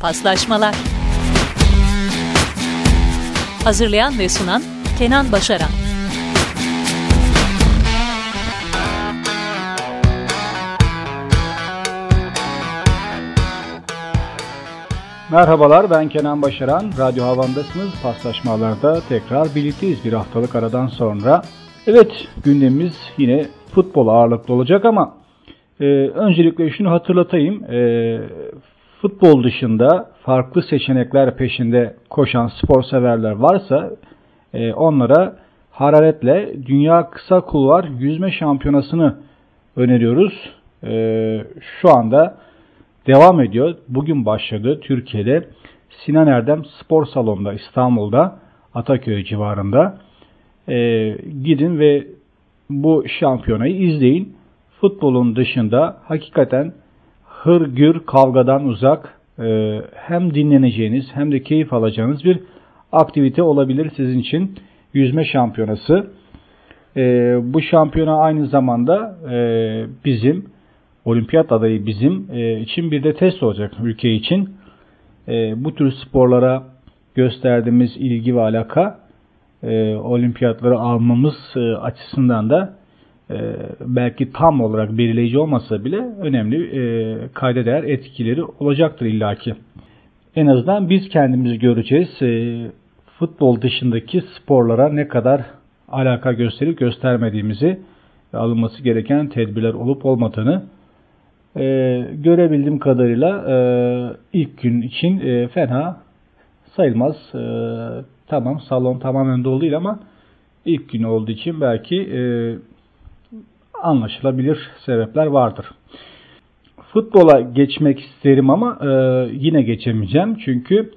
Paslaşmalar Hazırlayan ve sunan Kenan Başaran Merhabalar ben Kenan Başaran. Radyo Havan'dasınız. Paslaşmalarda tekrar birlikteyiz bir haftalık aradan sonra. Evet gündemimiz yine futbol ağırlıklı olacak ama e, öncelikle şunu hatırlatayım. E, futbol dışında farklı seçenekler peşinde koşan spor severler varsa e, onlara hararetle Dünya Kısa Kulvar Yüzme Şampiyonası'nı öneriyoruz. E, şu anda devam ediyor. Bugün başladı Türkiye'de Sinan Erdem Spor Salonu'nda İstanbul'da Ataköy civarında. E, gidin ve bu şampiyonayı izleyin. Futbolun dışında hakikaten hırgür kavgadan uzak e, hem dinleneceğiniz hem de keyif alacağınız bir aktivite olabilir sizin için yüzme şampiyonası. E, bu şampiyona aynı zamanda e, bizim olimpiyat adayı bizim e, için bir de test olacak ülke için. E, bu tür sporlara gösterdiğimiz ilgi ve alaka e, olimpiyatları almamız e, açısından da e, belki tam olarak belirleyici olmasa bile önemli e, kayda değer etkileri olacaktır illaki. En azından biz kendimizi göreceğiz. E, futbol dışındaki sporlara ne kadar alaka gösterip göstermediğimizi alınması gereken tedbirler olup olmadığını e, görebildiğim kadarıyla e, ilk gün için e, fena sayılmaz. E, tamam salon tamamen dolu değil ama ilk gün olduğu için belki e, anlaşılabilir sebepler vardır. Futbola geçmek isterim ama e, yine geçemeyeceğim çünkü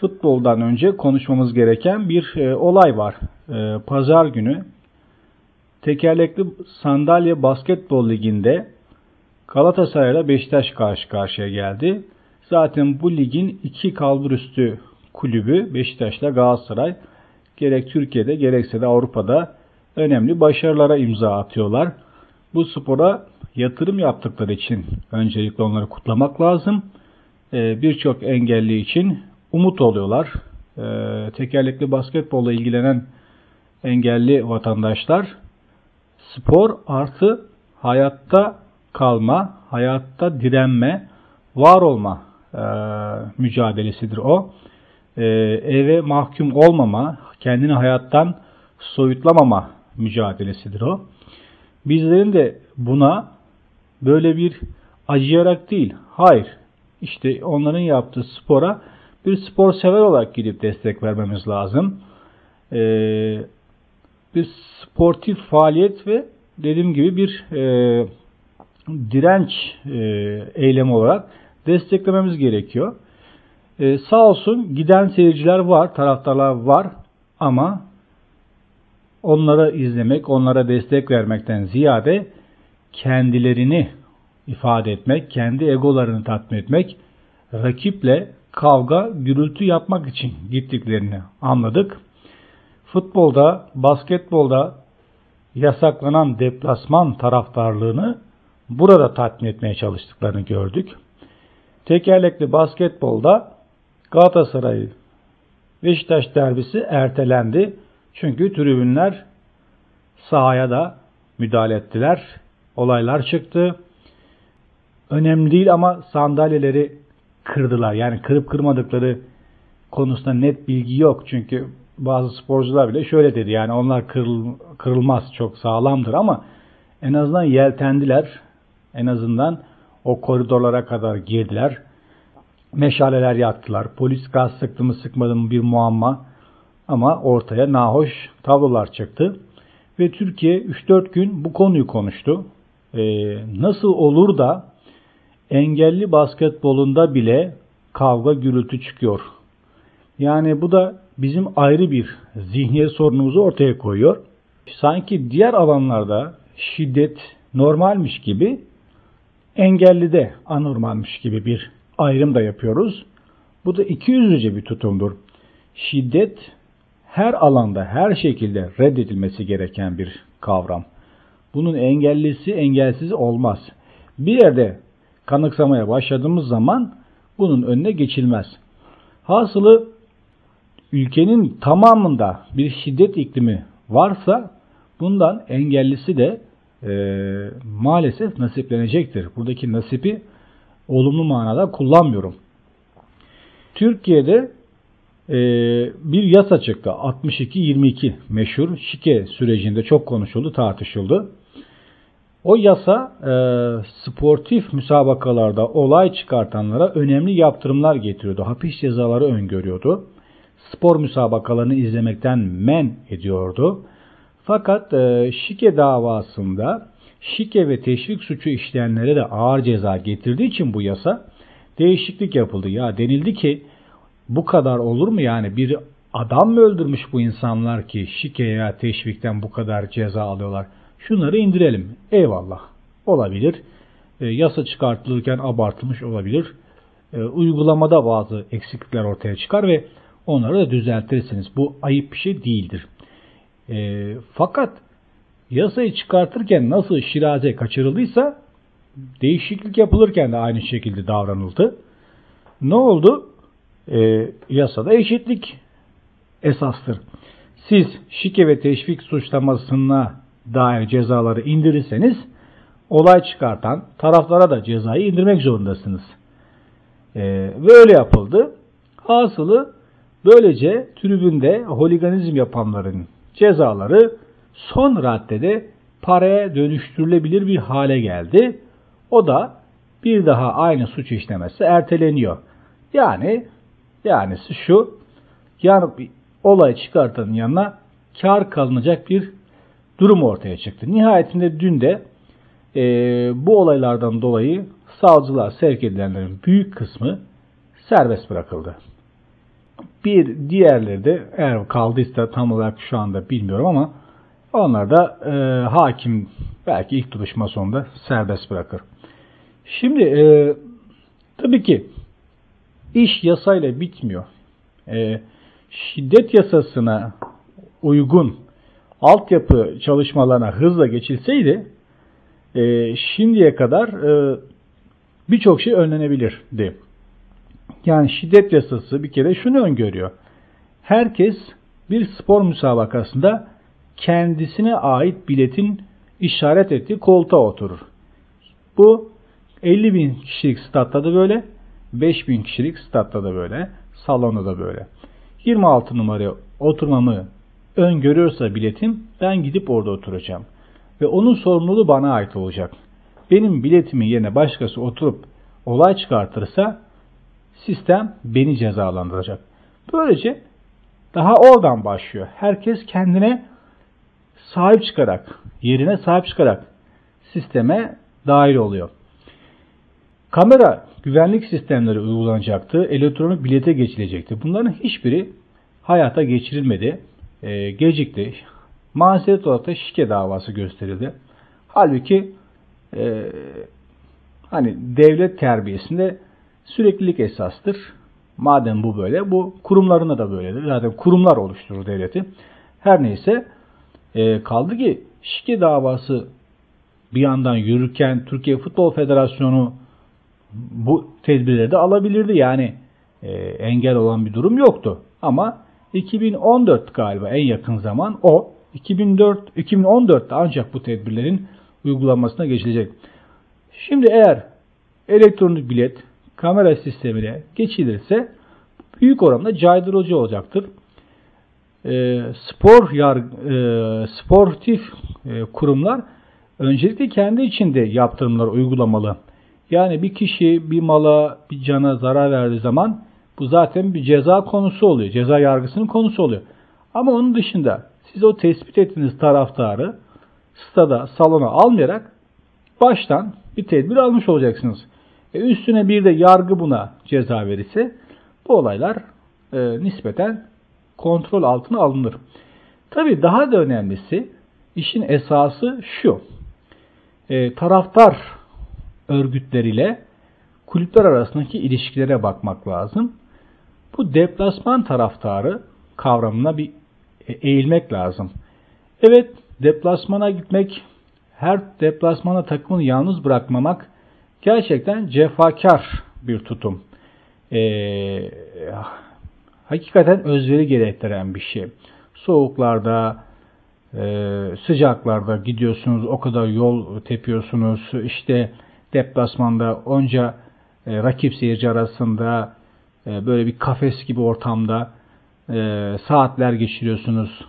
futboldan önce konuşmamız gereken bir e, olay var. E, Pazar günü tekerlekli sandalye basketbol liginde Galatasaray ile Beşiktaş karşı karşıya geldi. Zaten bu ligin iki kalburüstü kulübü Beşiktaş ile Galatasaray gerek Türkiye'de gerekse de Avrupa'da önemli başarılara imza atıyorlar. Bu spora yatırım yaptıkları için öncelikle onları kutlamak lazım. Ee, Birçok engelli için umut oluyorlar. Ee, tekerlekli basketbolla ilgilenen engelli vatandaşlar spor artı hayatta kalma, hayatta direnme, var olma e, mücadelesidir o. E, eve mahkum olmama, kendini hayattan soyutlamama mücadelesidir o. Bizlerin de buna böyle bir acıyarak değil, hayır, işte onların yaptığı spora bir spor sever olarak gidip destek vermemiz lazım. Ee, bir sportif faaliyet ve dediğim gibi bir e, direnç e, eylemi olarak desteklememiz gerekiyor. E, sağ olsun giden seyirciler var, taraftarlar var ama onlara izlemek, onlara destek vermekten ziyade kendilerini ifade etmek, kendi egolarını tatmin etmek, rakiple kavga, gürültü yapmak için gittiklerini anladık. Futbolda, basketbolda yasaklanan deplasman taraftarlığını burada tatmin etmeye çalıştıklarını gördük. Tekerlekli basketbolda Galatasaray Beşiktaş derbisi ertelendi. Çünkü tribünler sahaya da müdahale ettiler. Olaylar çıktı. Önemli değil ama sandalyeleri kırdılar. Yani kırıp kırmadıkları konusunda net bilgi yok. Çünkü bazı sporcular bile şöyle dedi. Yani onlar kırıl, kırılmaz çok sağlamdır ama en azından yeltendiler. En azından o koridorlara kadar girdiler. Meşaleler yaktılar. Polis gaz sıktı mı sıkmadı mı bir muamma. Ama ortaya nahoş tablolar çıktı. Ve Türkiye 3-4 gün bu konuyu konuştu. Ee, nasıl olur da engelli basketbolunda bile kavga gürültü çıkıyor. Yani bu da bizim ayrı bir zihniyet sorunumuzu ortaya koyuyor. Sanki diğer alanlarda şiddet normalmiş gibi engelli de anormalmiş gibi bir ayrım da yapıyoruz. Bu da iki yüzlüce bir tutumdur. Şiddet her alanda, her şekilde reddedilmesi gereken bir kavram. Bunun engellisi engelsiz olmaz. Bir yerde kanıksamaya başladığımız zaman bunun önüne geçilmez. Hasılı ülkenin tamamında bir şiddet iklimi varsa bundan engellisi de e, maalesef nasiplenecektir. Buradaki nasipi olumlu manada kullanmıyorum. Türkiye'de e, bir yasa çıktı. 62-22 meşhur şike sürecinde çok konuşuldu, tartışıldı. O yasa e, sportif müsabakalarda olay çıkartanlara önemli yaptırımlar getiriyordu. Hapis cezaları öngörüyordu. Spor müsabakalarını izlemekten men ediyordu. Fakat e, şike davasında şike ve teşvik suçu işleyenlere de ağır ceza getirdiği için bu yasa değişiklik yapıldı. Ya denildi ki bu kadar olur mu yani bir adam mı öldürmüş bu insanlar ki şike ya teşvikten bu kadar ceza alıyorlar. Şunları indirelim. Eyvallah. Olabilir. E, yasa çıkartılırken abartılmış olabilir. E, uygulamada bazı eksiklikler ortaya çıkar ve onları da düzeltirsiniz. Bu ayıp bir şey değildir. E, fakat yasayı çıkartırken nasıl şiraze kaçırıldıysa değişiklik yapılırken de aynı şekilde davranıldı. Ne oldu? E, yasada eşitlik esastır. Siz şike ve teşvik suçlamasına dair cezaları indirirseniz olay çıkartan taraflara da cezayı indirmek zorundasınız. E, ve öyle yapıldı. Hasılı böylece tribünde holiganizm yapanların cezaları son raddede paraya dönüştürülebilir bir hale geldi. O da bir daha aynı suç işlemesi erteleniyor. Yani yani şu yani olay çıkartanın yanına kar kalınacak bir durum ortaya çıktı. Nihayetinde dün de e, bu olaylardan dolayı savcılığa sevk edilenlerin büyük kısmı serbest bırakıldı. Bir diğerleri de eğer kaldıysa tam olarak şu anda bilmiyorum ama onlar da e, hakim belki ilk duruşma sonunda serbest bırakır. Şimdi e, tabii ki iş yasayla bitmiyor. E, şiddet yasasına uygun altyapı çalışmalarına hızla geçilseydi e, şimdiye kadar e, birçok şey önlenebilirdi. Yani şiddet yasası bir kere şunu öngörüyor. Herkes bir spor müsabakasında kendisine ait biletin işaret ettiği koltuğa oturur. Bu 50 bin kişilik statta da böyle, 5 bin kişilik statta da böyle, salonda da böyle. 26 numaraya oturmamı öngörüyorsa biletim ben gidip orada oturacağım. Ve onun sorumluluğu bana ait olacak. Benim biletimin yerine başkası oturup olay çıkartırsa sistem beni cezalandıracak. Böylece daha oradan başlıyor. Herkes kendine sahip çıkarak, yerine sahip çıkarak sisteme dahil oluyor. Kamera güvenlik sistemleri uygulanacaktı, elektronik bilete geçilecekti. Bunların hiçbiri hayata geçirilmedi e, gecikti. Mazeret olarak da şike davası gösterildi. Halbuki e, hani devlet terbiyesinde süreklilik esastır. Madem bu böyle, bu kurumlarına da böyledir. Zaten kurumlar oluşturur devleti. Her neyse e, kaldı ki şike davası bir yandan yürürken Türkiye Futbol Federasyonu bu tedbirleri de alabilirdi. Yani e, engel olan bir durum yoktu. Ama 2014 galiba en yakın zaman o. 2004 2014'te ancak bu tedbirlerin uygulanmasına geçilecek. Şimdi eğer elektronik bilet kamera sistemine geçilirse büyük oranda caydırıcı olacaktır. E, spor yar, e, sportif e, kurumlar öncelikle kendi içinde yaptırımlar uygulamalı. Yani bir kişi bir mala, bir cana zarar verdiği zaman bu zaten bir ceza konusu oluyor. Ceza yargısının konusu oluyor. Ama onun dışında siz o tespit ettiğiniz taraftarı stada, salona almayarak baştan bir tedbir almış olacaksınız. E üstüne bir de yargı buna ceza verirse bu olaylar e, nispeten kontrol altına alınır. Tabi daha da önemlisi işin esası şu. E, taraftar örgütleriyle kulüpler arasındaki ilişkilere bakmak lazım. Bu deplasman taraftarı kavramına bir e, eğilmek lazım. Evet, deplasmana gitmek, her deplasmana takımını yalnız bırakmamak gerçekten cefakar bir tutum. e, hakikaten özveri gerektiren bir şey. Soğuklarda, e, sıcaklarda gidiyorsunuz, o kadar yol tepiyorsunuz. İşte deplasmanda onca e, rakip seyirci arasında e, böyle bir kafes gibi ortamda e, saatler geçiriyorsunuz.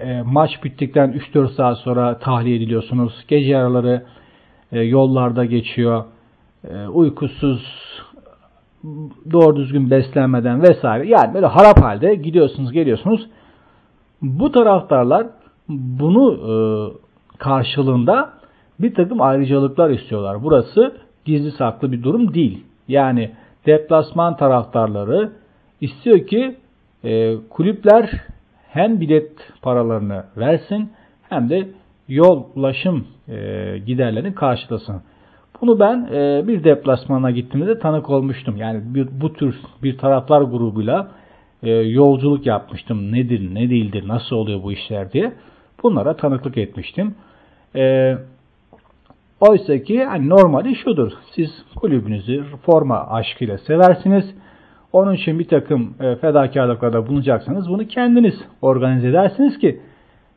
E, maç bittikten 3-4 saat sonra tahliye ediliyorsunuz. Gece yaraları e, yollarda geçiyor. E, uykusuz, doğru düzgün beslenmeden vesaire. Yani böyle harap halde gidiyorsunuz, geliyorsunuz. Bu taraftarlar bunu e, karşılığında bir takım ayrıcalıklar istiyorlar. Burası gizli saklı bir durum değil. Yani deplasman taraftarları istiyor ki e, kulüpler hem bilet paralarını versin hem de yol ulaşım e, giderlerini karşılasın. Bunu ben e, bir deplasmana gittiğimde tanık olmuştum. Yani bir, bu tür bir taraftar grubuyla e, yolculuk yapmıştım. Nedir, ne değildir, nasıl oluyor bu işler diye. Bunlara tanıklık etmiştim. E, oysa ki yani normali şudur. Siz kulübünüzü forma aşkıyla seversiniz. Onun için bir takım e, fedakarlıklarda bulunacaksanız bunu kendiniz organize edersiniz ki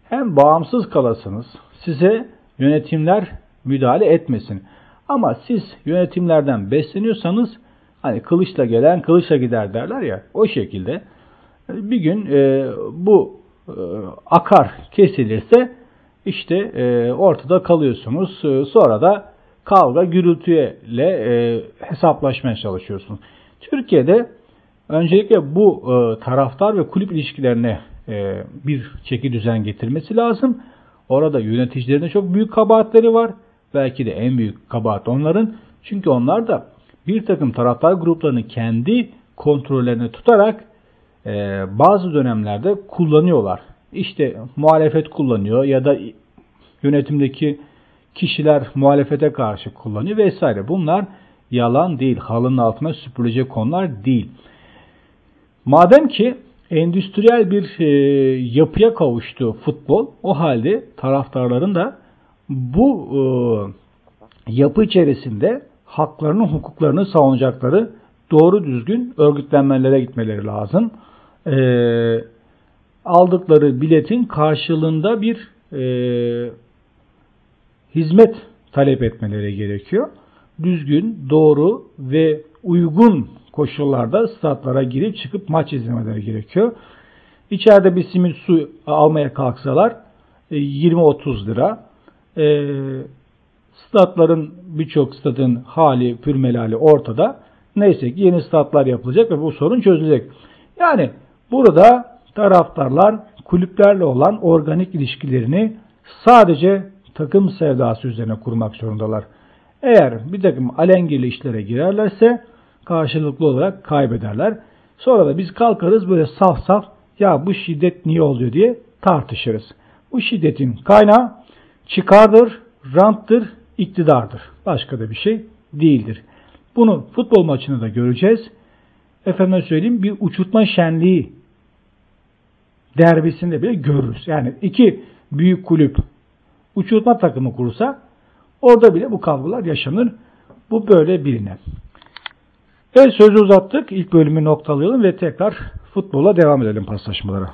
hem bağımsız kalasınız, size yönetimler müdahale etmesin. Ama siz yönetimlerden besleniyorsanız hani kılıçla gelen kılıçla gider derler ya o şekilde bir gün e, bu e, akar kesilirse işte e, ortada kalıyorsunuz. E, sonra da kavga gürültüyle e, hesaplaşmaya çalışıyorsunuz. Türkiye'de öncelikle bu e, taraftar ve kulüp ilişkilerine e, bir çeki düzen getirmesi lazım. Orada yöneticilerin çok büyük kabahatleri var. Belki de en büyük kabahat onların. Çünkü onlar da bir takım taraftar gruplarını kendi kontrollerine tutarak e, bazı dönemlerde kullanıyorlar. İşte muhalefet kullanıyor ya da yönetimdeki kişiler muhalefete karşı kullanıyor vesaire. Bunlar yalan değil, halının altına süpürülecek konular değil. Madem ki endüstriyel bir e, yapıya kavuştu futbol, o halde taraftarların da bu e, yapı içerisinde haklarını, hukuklarını savunacakları doğru düzgün örgütlenmelere gitmeleri lazım. E, aldıkları biletin karşılığında bir e, hizmet talep etmeleri gerekiyor. Düzgün, doğru ve uygun koşullarda statlara girip çıkıp maç izlemeleri gerekiyor. İçeride bir simit su almaya kalksalar 20-30 lira. E, statların birçok stadın hali pürmelali ortada. Neyse ki yeni statlar yapılacak ve bu sorun çözülecek. Yani burada taraftarlar kulüplerle olan organik ilişkilerini sadece takım sevdası üzerine kurmak zorundalar. Eğer bir takım alengirli işlere girerlerse karşılıklı olarak kaybederler. Sonra da biz kalkarız böyle saf saf ya bu şiddet niye oluyor diye tartışırız. Bu şiddetin kaynağı çıkardır, ranttır, iktidardır. Başka da bir şey değildir. Bunu futbol maçını da göreceğiz. Efendim söyleyeyim bir uçurtma şenliği derbisinde bile görürüz. Yani iki büyük kulüp uçurtma takımı kursa orada bile bu kavgalar yaşanır. Bu böyle bilinen. Evet sözü uzattık. İlk bölümü noktalayalım ve tekrar futbola devam edelim paslaşmalara.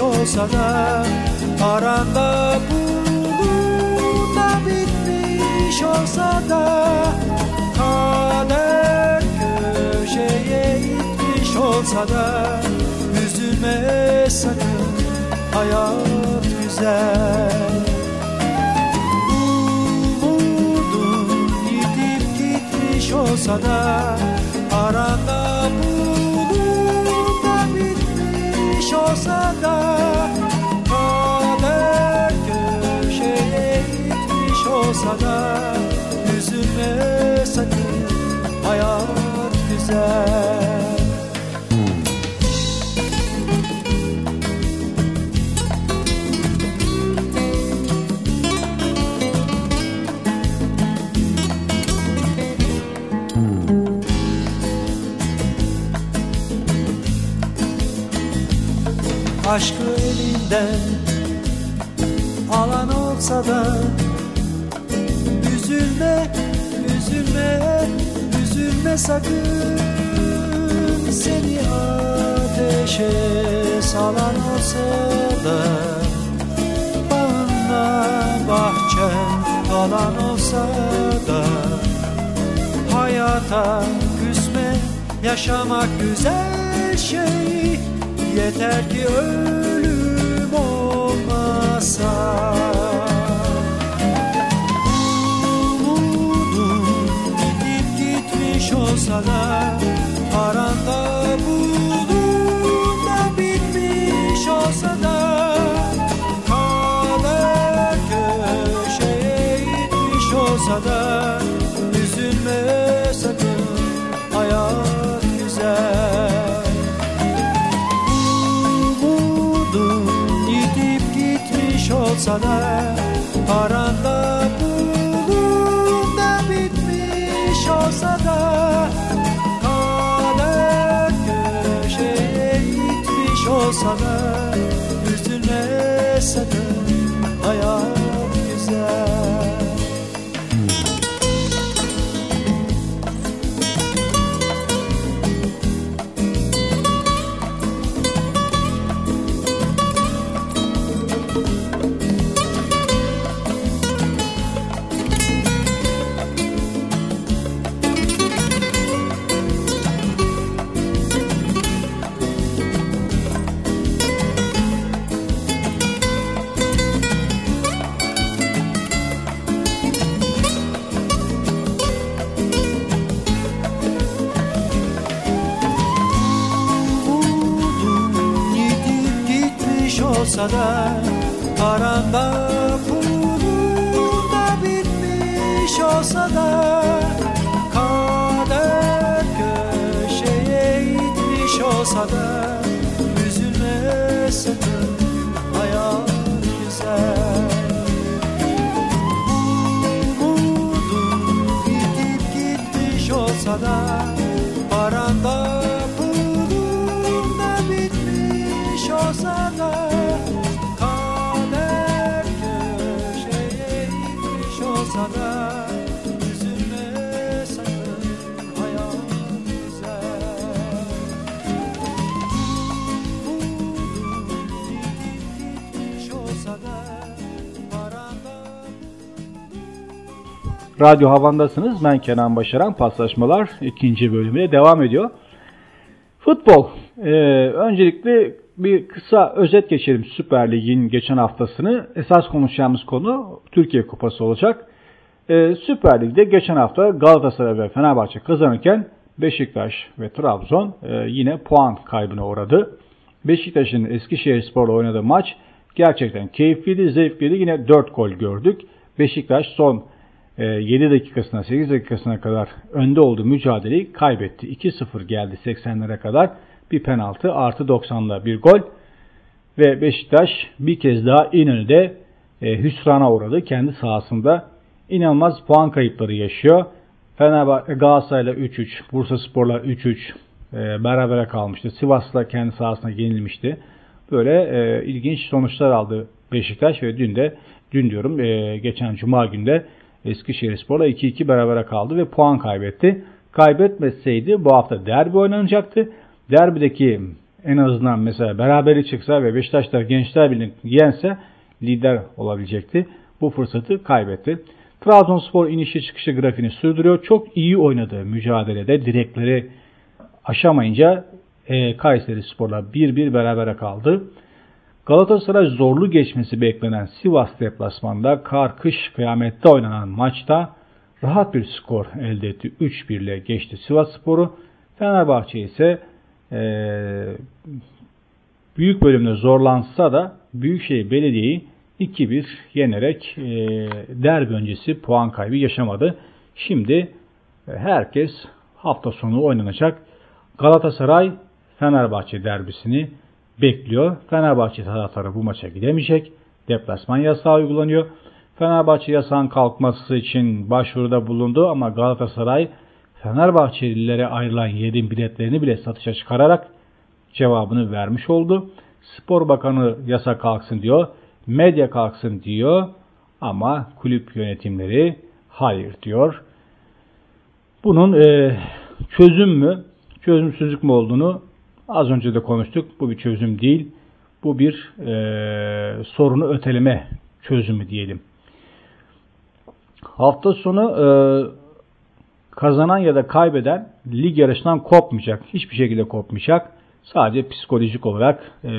olsa da aranda bulunda bitmiş olsa da kader köşeye itmiş olsa da üzülme sakın hayat güzel. Umudun yitip gitmiş olsa da aranda bulunda olsa da kader köşeye itmiş olsa da üzülme sakın hayat güzel aşkı elinden alan olsa da üzülme, üzülme, üzülme sakın. Seni ateşe salan olsa da bağınla bahçen kalan olsa da hayata küsme yaşamak güzel şey Yeter ki ölüm olmasa. Umudum gidip gitmiş olsa da Aranda bulunda olsa da aranda bulunda bitmiş olsa da kader köşeye gitmiş olsa da Radyo Havan'dasınız. Ben Kenan Başaran. Paslaşmalar ikinci bölümüne devam ediyor. Futbol. Ee, öncelikle bir kısa özet geçelim Süper Lig'in geçen haftasını. Esas konuşacağımız konu Türkiye Kupası olacak. Ee, Süper Lig'de geçen hafta Galatasaray ve Fenerbahçe kazanırken Beşiktaş ve Trabzon e, yine puan kaybına uğradı. Beşiktaş'ın Eskişehir Spor'la oynadığı maç gerçekten keyifliydi, zevkliydi. Yine 4 gol gördük. Beşiktaş son e, 7 dakikasına 8 dakikasına kadar önde olduğu mücadeleyi kaybetti. 2-0 geldi 80'lere kadar. Bir penaltı artı 90'da bir gol. Ve Beşiktaş bir kez daha İnönü'de e, hüsrana uğradı. Kendi sahasında inanılmaz puan kayıpları yaşıyor. Fenerbahçe Galatasaray'la 3-3, Bursa Spor'la 3-3 e, berabere kalmıştı. Sivas'la kendi sahasına yenilmişti. Böyle e, ilginç sonuçlar aldı Beşiktaş ve dün de dün diyorum e, geçen cuma günde Eskişehir Spor'la 2-2 berabere kaldı ve puan kaybetti. Kaybetmeseydi bu hafta derbi oynanacaktı. Derbideki en azından mesela beraberi çıksa ve Beşiktaşlar Gençler Birliği yense lider olabilecekti. Bu fırsatı kaybetti. Trabzonspor inişi çıkışı grafiğini sürdürüyor. Çok iyi oynadığı mücadelede direkleri aşamayınca e, Kayseri Spor'la 1-1 berabere kaldı. Galatasaray zorlu geçmesi beklenen Sivas deplasmanda kar kış kıyamette oynanan maçta rahat bir skor elde etti. 3-1 ile geçti Sivas Spor'u. Fenerbahçe ise e, büyük bölümde zorlansa da Büyükşehir Belediye'yi 2-1 yenerek e, derbi öncesi puan kaybı yaşamadı. Şimdi e, herkes hafta sonu oynanacak Galatasaray Fenerbahçe derbisini bekliyor. Fenerbahçe taraftarı bu maça gidemeyecek. Deplasman yasağı uygulanıyor. Fenerbahçe yasağın kalkması için başvuruda bulundu ama Galatasaray Fenerbahçelilere ayrılan yerin biletlerini bile satışa çıkararak cevabını vermiş oldu. Spor Bakanı yasa kalksın diyor. Medya kalksın diyor. Ama kulüp yönetimleri hayır diyor. Bunun e, çözüm mü, çözümsüzlük mü olduğunu az önce de konuştuk. Bu bir çözüm değil. Bu bir e, sorunu öteleme çözümü diyelim. Hafta sonu e, kazanan ya da kaybeden lig yarışından kopmayacak. Hiçbir şekilde kopmayacak. Sadece psikolojik olarak e,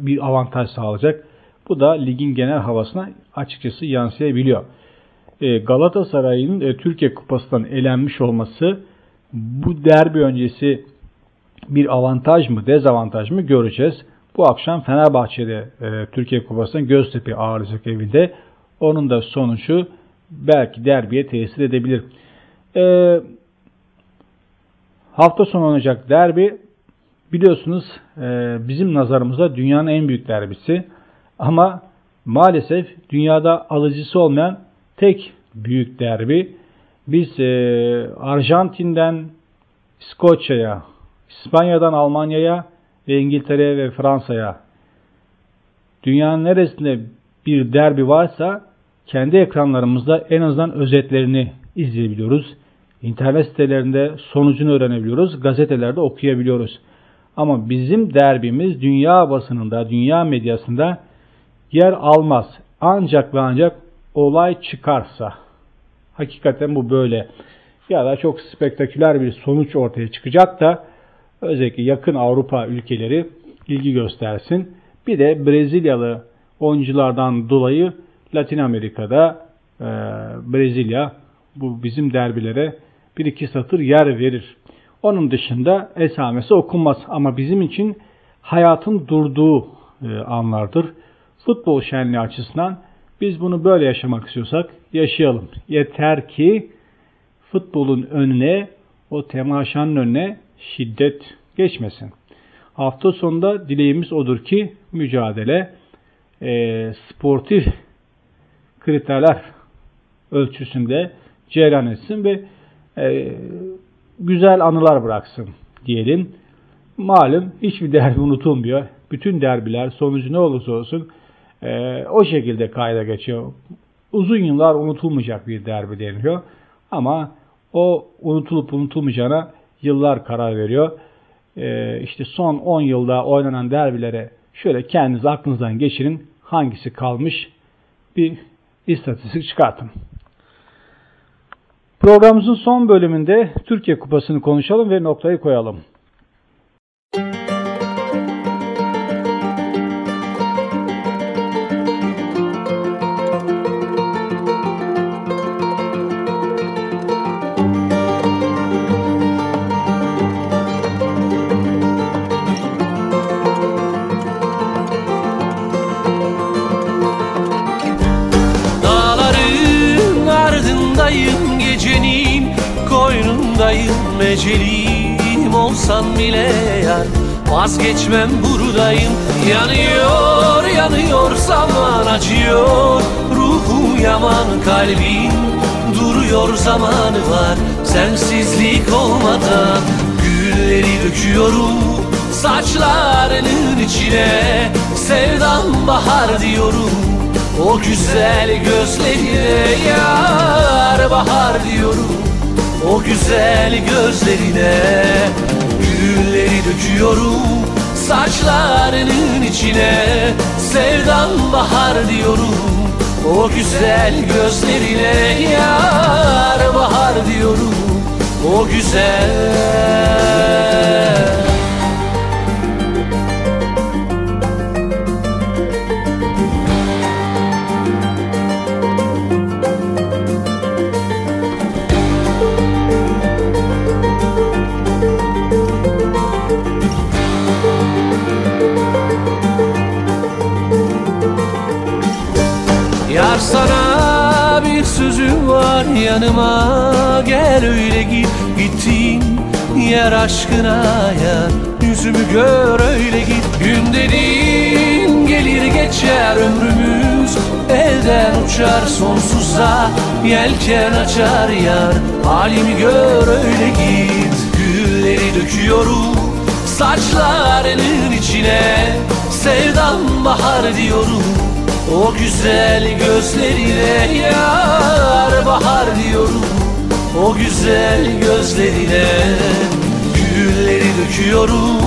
bir avantaj sağlayacak. Bu da ligin genel havasına açıkçası yansıyabiliyor. E, Galatasaray'ın e, Türkiye Kupası'ndan elenmiş olması bu derbi öncesi bir avantaj mı dezavantaj mı göreceğiz. Bu akşam Fenerbahçe'de e, Türkiye Kupası'ndan Göztepe ağırlayacak evinde. Onun da sonucu belki derbiye tesir edebilir. E, hafta sonu olacak derbi biliyorsunuz e, bizim nazarımızda dünyanın en büyük derbisi. Ama maalesef dünyada alıcısı olmayan tek büyük derbi. Biz e, Arjantin'den İskoçya'ya, İspanya'dan Almanya'ya ve İngiltere'ye ve Fransa'ya dünyanın neresinde bir derbi varsa kendi ekranlarımızda en azından özetlerini izleyebiliyoruz. İnternet sitelerinde sonucunu öğrenebiliyoruz. Gazetelerde okuyabiliyoruz. Ama bizim derbimiz dünya basınında, dünya medyasında yer almaz. Ancak ve ancak olay çıkarsa. Hakikaten bu böyle. Ya da çok spektaküler bir sonuç ortaya çıkacak da özellikle yakın Avrupa ülkeleri ilgi göstersin. Bir de Brezilyalı oyunculardan dolayı Latin Amerika'da e, Brezilya bu bizim derbilere bir iki satır yer verir. Onun dışında esamesi okunmaz ama bizim için hayatın durduğu e, anlardır. Futbol şenliği açısından biz bunu böyle yaşamak istiyorsak yaşayalım. Yeter ki futbolun önüne, o temaşanın önüne şiddet geçmesin. Hafta sonunda dileğimiz odur ki mücadele e, sportif kriterler ölçüsünde cereyan etsin ve e, güzel anılar bıraksın diyelim. Malum hiçbir derbi unutulmuyor. Bütün derbiler sonucu ne olursa olsun e, o şekilde kayda geçiyor. Uzun yıllar unutulmayacak bir derbi deniliyor. Ama o unutulup unutulmayacağına yıllar karar veriyor. E, işte son 10 yılda oynanan derbilere şöyle kendiniz aklınızdan geçirin. Hangisi kalmış bir istatistik çıkartın. Programımızın son bölümünde Türkiye Kupası'nı konuşalım ve noktayı koyalım. Olsan bile yar Vazgeçmem buradayım. Yanıyor yanıyor zaman acıyor. Ruhum yaman kalbim Duruyor zamanı var. Sensizlik olmadan Gülleri döküyorum Saçlarının içine. Sevdam bahar diyorum o güzel gözlerine. Yar bahar diyorum O güzel gözlerine Gülleri döküyorum Saçlarının içine. Sevdan bahar diyorum O güzel gözlerine. Yar bahar diyorum O güzel yanıma Gel öyle git gittiğin yer aşkına yar Yüzümü gör öyle git. Gün dediğin gelir geçer ömrümüz. Elden uçar sonsuza Yelken açar yar. Halimi gör öyle git. Gülleri döküyorum Saçlarının içine. Sevdan bahar diyorum o güzel gözlerine yar bahar diyorum. O güzel gözlerine Gülleri döküyorum.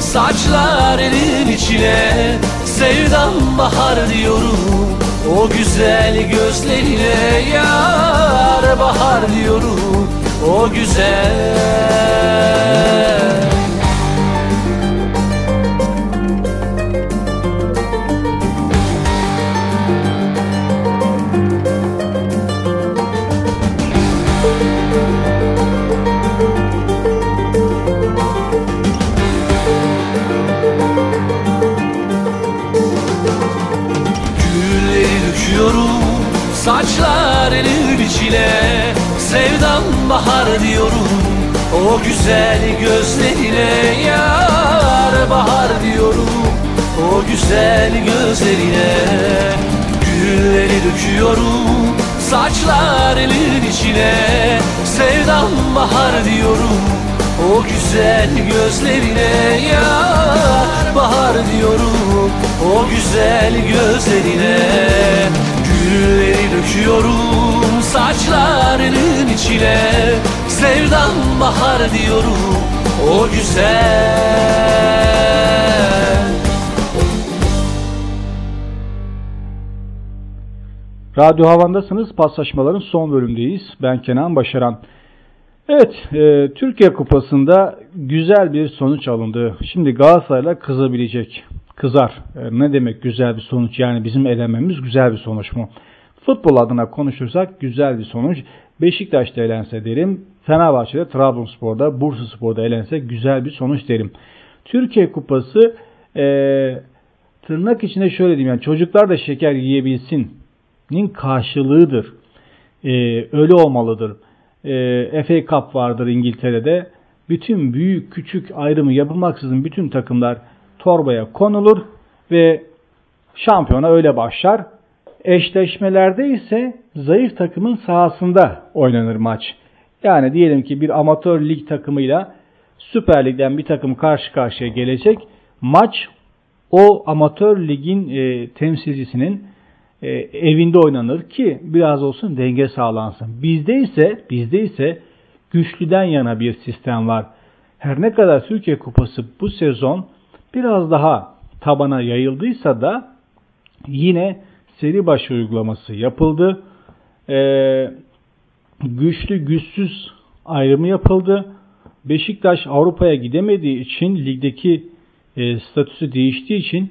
Saçlarının içine Sevdan bahar diyorum. O güzel gözlerine yar bahar diyorum. O güzel içine Sevdan bahar diyorum. O güzel gözlerine Yar bahar diyorum. O güzel gözlerine Gülleri döküyorum. Saçlarının içine Sevdan bahar diyorum. O güzel gözlerine yar bahar diyorum. O güzel gözlerine Gülleri döküyorum saçlarının içine Sevdan bahar diyorum o güzel Radyo Havan'dasınız. Paslaşmaların son bölümdeyiz. Ben Kenan Başaran. Evet, e, Türkiye Kupası'nda güzel bir sonuç alındı. Şimdi Galatasaray'la kızabilecek. Kızar. E, ne demek güzel bir sonuç? Yani bizim elememiz güzel bir sonuç mu? Futbol adına konuşursak güzel bir sonuç. Beşiktaş'ta elense derim. Fenerbahçe'de, Trabzonspor'da, Bursaspor'da elense güzel bir sonuç derim. Türkiye Kupası e, tırnak içinde şöyle diyeyim yani çocuklar da şeker yiyebilsinin karşılığıdır. E, öyle olmalıdır e, FA Cup vardır İngiltere'de. Bütün büyük küçük ayrımı yapılmaksızın bütün takımlar torbaya konulur ve şampiyona öyle başlar. Eşleşmelerde ise zayıf takımın sahasında oynanır maç. Yani diyelim ki bir amatör lig takımıyla Süper Lig'den bir takım karşı karşıya gelecek. Maç o amatör ligin e, temsilcisinin e, evinde oynanır ki biraz olsun denge sağlansın. Bizde ise bizde ise güçlüden yana bir sistem var. Her ne kadar Türkiye Kupası bu sezon biraz daha tabana yayıldıysa da yine seri başı uygulaması yapıldı. Ee, güçlü güçsüz ayrımı yapıldı. Beşiktaş Avrupa'ya gidemediği için ligdeki e, statüsü değiştiği için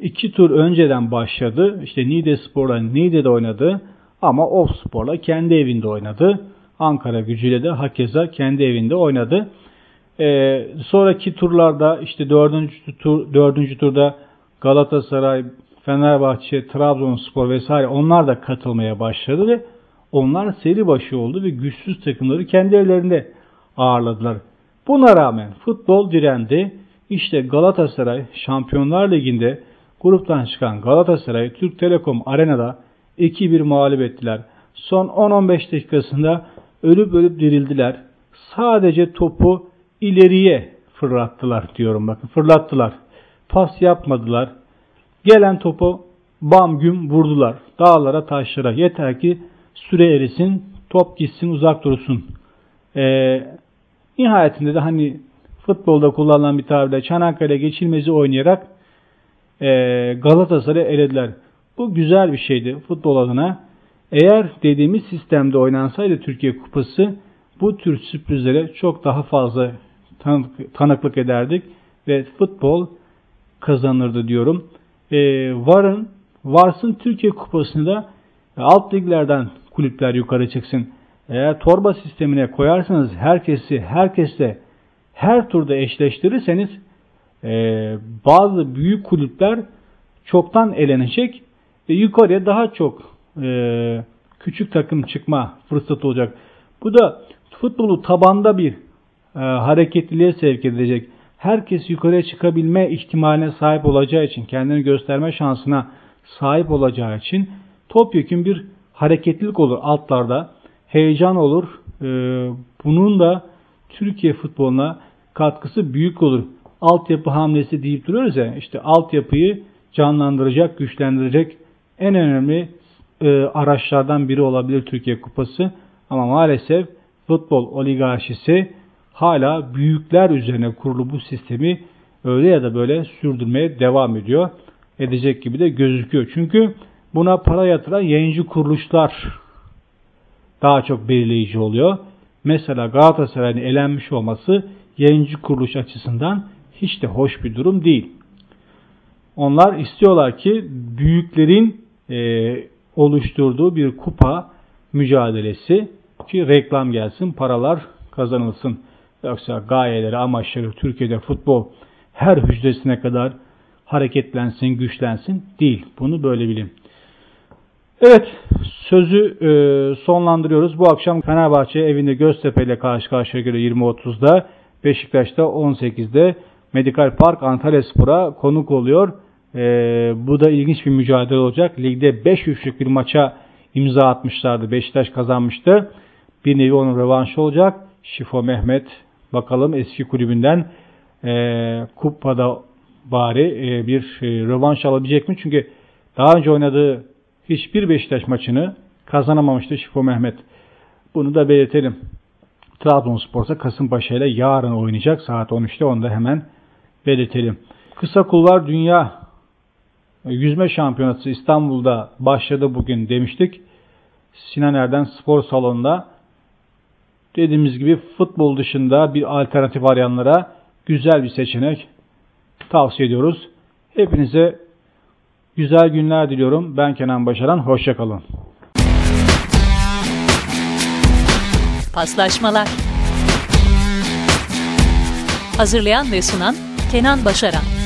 iki tur önceden başladı. İşte Niğde Spor'la Niğde'de oynadı ama Of Spor'la kendi evinde oynadı. Ankara gücüyle de hakeza kendi evinde oynadı. Ee, sonraki turlarda işte dördüncü, tur, dördüncü turda Galatasaray, Fenerbahçe, Trabzonspor vesaire onlar da katılmaya başladı ve onlar seri başı oldu ve güçsüz takımları kendi evlerinde ağırladılar. Buna rağmen futbol direndi. İşte Galatasaray Şampiyonlar Ligi'nde gruptan çıkan Galatasaray Türk Telekom Arena'da 2-1 mağlup ettiler. Son 10-15 dakikasında ölüp ölüp dirildiler. Sadece topu ileriye fırlattılar diyorum bakın fırlattılar. Pas yapmadılar. Gelen topu bam güm vurdular. Dağlara taşlara yeter ki süre erisin top gitsin uzak dursun. Ee, nihayetinde de hani futbolda kullanılan bir tabirle Çanakkale geçilmezi oynayarak e, Galatasaray'ı elediler. Bu güzel bir şeydi futbol adına. Eğer dediğimiz sistemde oynansaydı Türkiye Kupası bu tür sürprizlere çok daha fazla tanıklık ederdik ve futbol kazanırdı diyorum. E, varın, varsın Türkiye Kupası'nı da alt liglerden kulüpler yukarı çıksın. Eğer torba sistemine koyarsanız herkesi herkesle her turda eşleştirirseniz e, bazı büyük kulüpler çoktan elenecek ve yukarıya daha çok e, küçük takım çıkma fırsatı olacak. Bu da futbolu tabanda bir e, hareketliliğe sevk edecek. Herkes yukarıya çıkabilme ihtimaline sahip olacağı için, kendini gösterme şansına sahip olacağı için topyekun bir hareketlilik olur altlarda. Heyecan olur. E, bunun da Türkiye futboluna katkısı büyük olur. Altyapı hamlesi deyip duruyoruz ya işte altyapıyı canlandıracak, güçlendirecek en önemli e, araçlardan biri olabilir Türkiye Kupası. Ama maalesef futbol oligarşisi hala büyükler üzerine kurulu bu sistemi öyle ya da böyle sürdürmeye devam ediyor. Edecek gibi de gözüküyor. Çünkü buna para yatıran yayıncı kuruluşlar daha çok belirleyici oluyor. Mesela Galatasaray'ın elenmiş olması yayıncı kuruluş açısından hiç de hoş bir durum değil. Onlar istiyorlar ki büyüklerin e, oluşturduğu bir kupa mücadelesi ki reklam gelsin, paralar kazanılsın. Yoksa gayeleri, amaçları Türkiye'de futbol her hücresine kadar hareketlensin, güçlensin değil. Bunu böyle bilin. Evet, sözü e, sonlandırıyoruz. Bu akşam Fenerbahçe evinde Göztepe ile karşı karşıya göre 20.30'da, Beşiktaş'ta 18'de Medikal Park Antalya Spor'a konuk oluyor. E, bu da ilginç bir mücadele olacak. Ligde 5-3'lük bir maça imza atmışlardı. Beşiktaş kazanmıştı. Bir nevi onun revanşı olacak. Şifo Mehmet bakalım eski kulübünden e, kupada bari e, bir e, rövanş alabilecek mi? Çünkü daha önce oynadığı hiçbir Beşiktaş maçını kazanamamıştı Şifo Mehmet. Bunu da belirtelim. Trabzonspor'sa Kasımpaşa ile yarın oynayacak saat 13'te onu da hemen belirtelim. Kısa kulvar dünya yüzme şampiyonası İstanbul'da başladı bugün demiştik. Sinan Erden spor salonunda dediğimiz gibi futbol dışında bir alternatif arayanlara güzel bir seçenek tavsiye ediyoruz. Hepinize güzel günler diliyorum. Ben Kenan Başaran. Hoşçakalın. Paslaşmalar Hazırlayan ve sunan Kenan Başaran